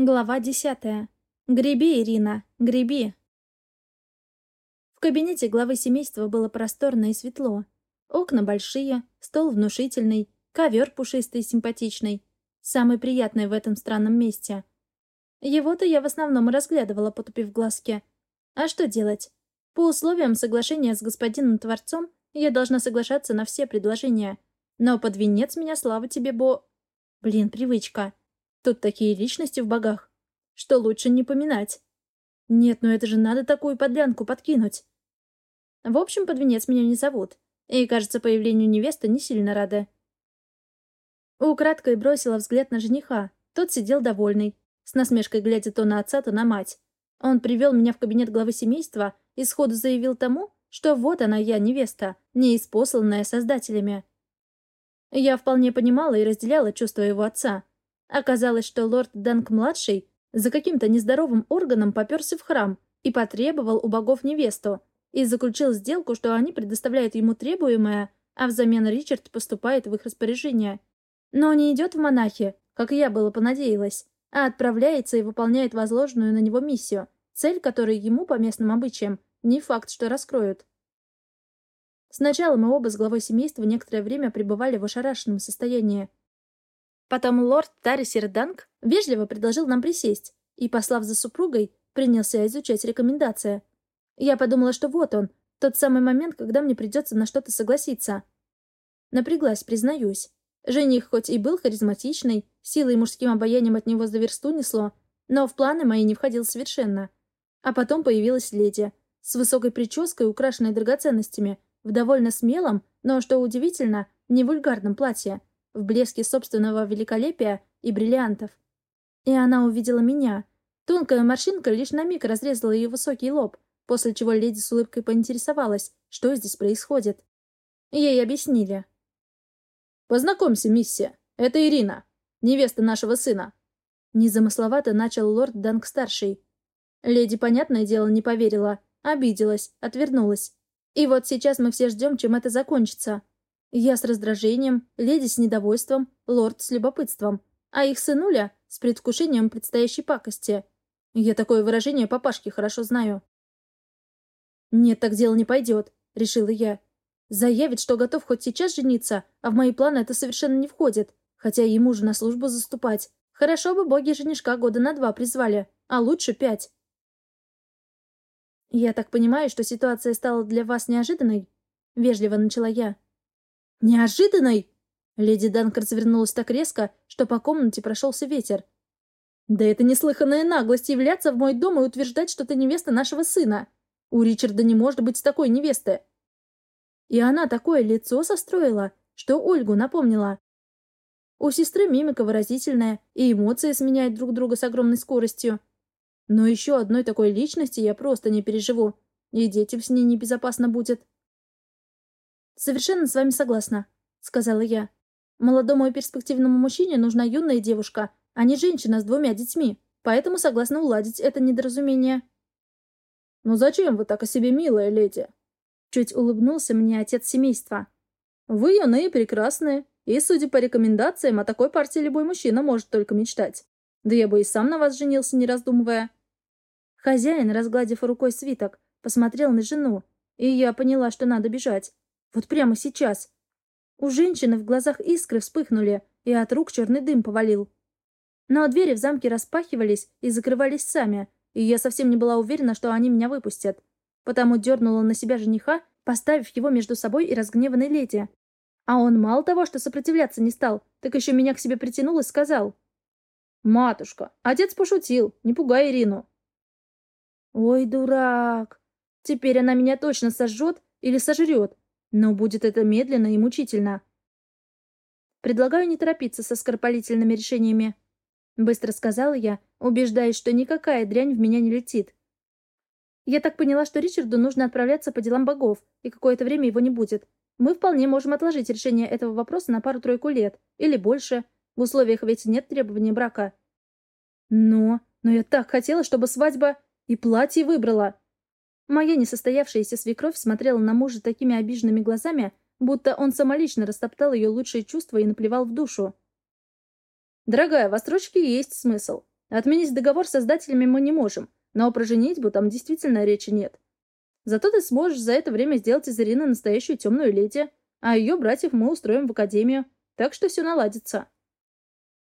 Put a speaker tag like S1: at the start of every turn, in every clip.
S1: Глава десятая. Греби, Ирина, греби. В кабинете главы семейства было просторно и светло. Окна большие, стол внушительный, ковер пушистый и симпатичный. Самый приятный в этом странном месте. Его-то я в основном и разглядывала, потупив глазки. А что делать? По условиям соглашения с господином Творцом я должна соглашаться на все предложения. Но под венец меня, слава тебе, бо... Блин, привычка. Тут такие личности в богах, что лучше не поминать. Нет, ну это же надо такую подлянку подкинуть. В общем, под венец меня не зовут. И, кажется, появлению невесты не сильно рада. Украдкой бросила взгляд на жениха. Тот сидел довольный, с насмешкой глядя то на отца, то на мать. Он привел меня в кабинет главы семейства и сходу заявил тому, что вот она я, невеста, неиспосланная создателями. Я вполне понимала и разделяла чувства его отца. Оказалось, что лорд Данк-младший за каким-то нездоровым органом поперся в храм и потребовал у богов невесту, и заключил сделку, что они предоставляют ему требуемое, а взамен Ричард поступает в их распоряжение. Но не идет в монахи, как я было понадеялась, а отправляется и выполняет возложенную на него миссию, цель которой ему, по местным обычаям, не факт, что раскроют. Сначала мы оба с главой семейства некоторое время пребывали в ошарашенном состоянии, Потом лорд Тарисер Данк вежливо предложил нам присесть и, послав за супругой, принялся изучать рекомендации. Я подумала, что вот он, тот самый момент, когда мне придется на что-то согласиться. Напряглась, признаюсь. Жених хоть и был харизматичный, силой и мужским обаянием от него за версту несло, но в планы мои не входил совершенно. А потом появилась леди, с высокой прической, украшенной драгоценностями, в довольно смелом, но, что удивительно, не вульгарном платье в блеске собственного великолепия и бриллиантов. И она увидела меня. Тонкая морщинка лишь на миг разрезала ее высокий лоб, после чего леди с улыбкой поинтересовалась, что здесь происходит. Ей объяснили. «Познакомься, миссия. Это Ирина, невеста нашего сына». Незамысловато начал лорд Данг-старший. Леди, понятное дело, не поверила, обиделась, отвернулась. И вот сейчас мы все ждем, чем это закончится. Я с раздражением, леди с недовольством, лорд с любопытством, а их сынуля с предвкушением предстоящей пакости. Я такое выражение папашки хорошо знаю. «Нет, так дело не пойдет», — решила я. «Заявит, что готов хоть сейчас жениться, а в мои планы это совершенно не входит, хотя ему же на службу заступать. Хорошо бы боги женишка года на два призвали, а лучше пять». «Я так понимаю, что ситуация стала для вас неожиданной?» — вежливо начала я. «Неожиданной!» Леди Данк развернулась так резко, что по комнате прошелся ветер. «Да это неслыханная наглость являться в мой дом и утверждать, что ты невеста нашего сына. У Ричарда не может быть такой невесты». И она такое лицо состроила, что Ольгу напомнила. У сестры мимика выразительная, и эмоции сменяют друг друга с огромной скоростью. Но еще одной такой личности я просто не переживу, и детям с ней небезопасно будет. «Совершенно с вами согласна», — сказала я. «Молодому и перспективному мужчине нужна юная девушка, а не женщина с двумя детьми, поэтому согласна уладить это недоразумение».
S2: «Ну зачем вы так о себе, милая леди?» Чуть улыбнулся мне отец семейства. «Вы юные и прекрасные, и, судя по рекомендациям, о такой партии любой мужчина может только мечтать. Да я бы и сам на вас женился, не раздумывая».
S1: Хозяин, разгладив рукой свиток, посмотрел на жену, и я поняла, что надо бежать. Вот прямо сейчас. У женщины в глазах искры вспыхнули, и от рук черный дым повалил. Но двери в замке распахивались и закрывались сами, и я совсем не была уверена, что они меня выпустят. Потому дернула на себя жениха, поставив его между собой и разгневанной леди. А он мало того, что сопротивляться не стал, так еще меня к себе притянул и сказал. «Матушка, отец пошутил, не пугай Ирину». «Ой, дурак! Теперь она меня точно сожжет или сожрет, но будет это медленно и мучительно. Предлагаю не торопиться со скоропалительными решениями. Быстро сказала я, убеждаясь, что никакая дрянь в меня не летит. Я так поняла, что Ричарду нужно отправляться по делам богов, и какое-то время его не будет. Мы вполне можем отложить решение этого вопроса на пару-тройку лет, или больше. В условиях ведь нет требования брака. Но... но я так хотела, чтобы свадьба... И платье выбрала. Моя несостоявшаяся свекровь смотрела на мужа такими обиженными глазами, будто он самолично растоптал ее лучшие чувства и наплевал в душу.
S2: «Дорогая, в отсрочке есть смысл. Отменить договор с создателями мы не можем, но про женитьбу там действительно речи нет. Зато ты сможешь за это время сделать из Ирины настоящую темную леди, а ее братьев мы устроим в академию, так что все наладится.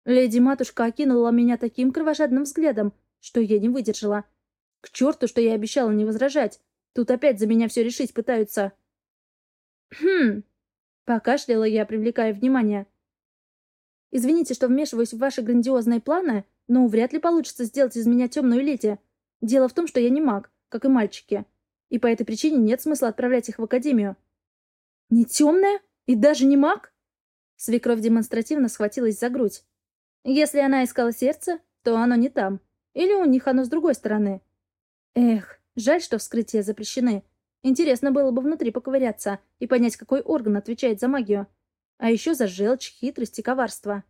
S2: Леди-матушка окинула меня таким кровожадным взглядом, что я не выдержала. К черту, что я обещала не возражать. Тут опять за меня все решить пытаются. Хм. Покашляла я, привлекая внимание. Извините, что вмешиваюсь в ваши грандиозные планы, но вряд ли получится сделать из меня темную леди. Дело в том, что я не маг, как и мальчики и по этой причине нет смысла отправлять их в академию. Не темная? И даже не маг? Свекровь демонстративно схватилась за грудь. Если она искала сердце, то оно не там. Или у них оно с другой стороны. Эх, жаль, что вскрытия запрещены. Интересно было бы внутри поковыряться и понять, какой орган отвечает за магию. А еще за желчь, хитрость и коварство.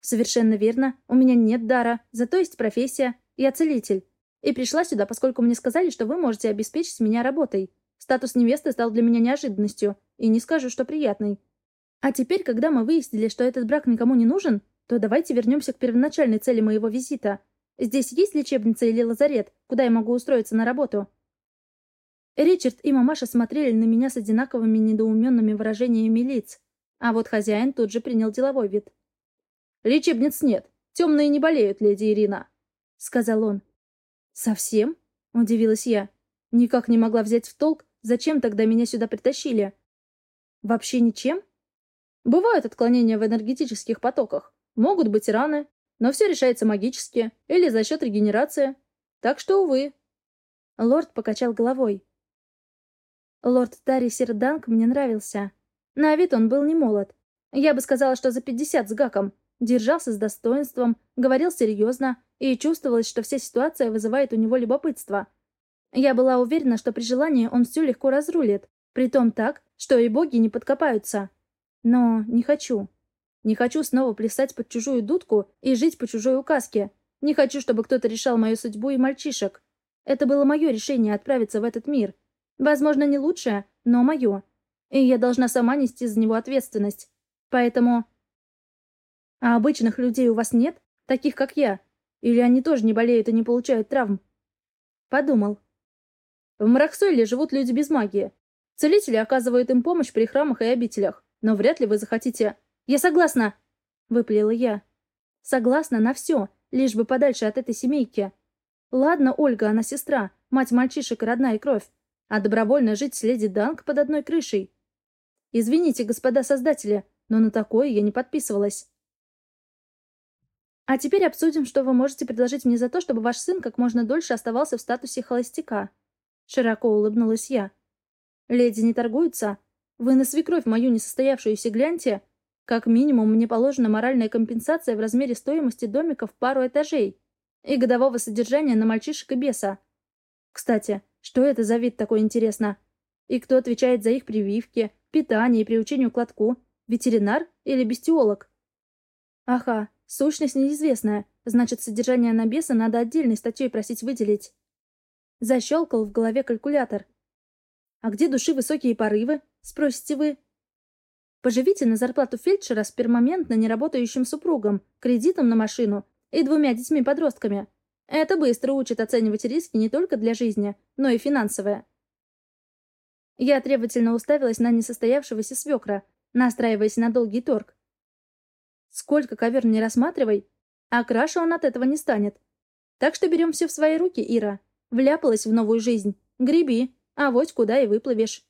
S2: Совершенно верно. У меня нет дара, зато есть профессия. Я целитель. И пришла сюда, поскольку мне сказали, что вы можете обеспечить меня работой. Статус невесты стал для меня неожиданностью, и не скажу, что приятный. А теперь, когда мы выяснили, что этот брак никому не нужен, то давайте вернемся к первоначальной цели моего визита. Здесь есть лечебница или лазарет, куда я могу устроиться на работу?» Ричард и мамаша смотрели на меня с одинаковыми недоуменными выражениями лиц, а вот хозяин тут же принял деловой вид. «Лечебниц нет. Темные не болеют, леди Ирина», — сказал он. «Совсем?» — удивилась я. Никак не могла взять в толк, зачем тогда меня сюда притащили. «Вообще ничем?» «Бывают отклонения в энергетических потоках. Могут быть раны, но все решается магически или за счет регенерации. Так что, увы». Лорд покачал головой. Лорд Тари Серданг мне нравился. На вид он был не молод. Я бы сказала, что за пятьдесят с гаком. Держался с достоинством, говорил серьезно, и чувствовалось, что вся ситуация вызывает у него любопытство. Я была уверена, что при желании он все легко разрулит, притом так, что и боги не подкопаются. Но не хочу. Не хочу снова плясать под чужую дудку и жить по чужой указке. Не хочу, чтобы кто-то решал мою судьбу и мальчишек. Это было мое решение отправиться в этот мир. Возможно, не лучшее, но мое. И я должна сама нести за него ответственность. Поэтому... А обычных людей у вас нет? Таких, как я? Или они тоже не болеют и не получают травм? Подумал. В Марахсойле живут люди без магии. Целители оказывают им помощь при храмах и обителях. Но вряд ли вы захотите... Я согласна! Выплела я. Согласна на все, лишь бы подальше от этой семейки. Ладно, Ольга, она сестра, мать мальчишек и родная кровь. А добровольно жить с леди Данк под одной крышей. Извините, господа создатели, но на такое я не подписывалась. А теперь обсудим, что вы можете предложить мне за то, чтобы ваш сын как можно дольше оставался в статусе холостяка. Широко улыбнулась я. Леди не торгуются. Вы на свекровь мою несостоявшуюся гляньте. Как минимум, мне положена моральная компенсация в размере стоимости домика в пару этажей и годового содержания на мальчишек и беса. Кстати, что это за вид такой интересно? И кто отвечает за их прививки, питание и приучение к лотку? Ветеринар или бестиолог? Ага, Сущность неизвестная, значит, содержание анабеса надо отдельной статьей просить выделить. Защелкал в голове калькулятор. «А где души высокие порывы?» — спросите вы. Поживите на зарплату фельдшера с пермоментно неработающим супругом, кредитом на машину и двумя детьми-подростками. Это быстро учит оценивать риски не только для жизни, но и финансовые. Я требовательно уставилась на несостоявшегося свекра, настраиваясь на долгий торг. Сколько ковер не рассматривай, а краше он от этого не станет. Так что берем все в свои руки, Ира. Вляпалась в новую жизнь. Греби, а вот куда и выплывешь.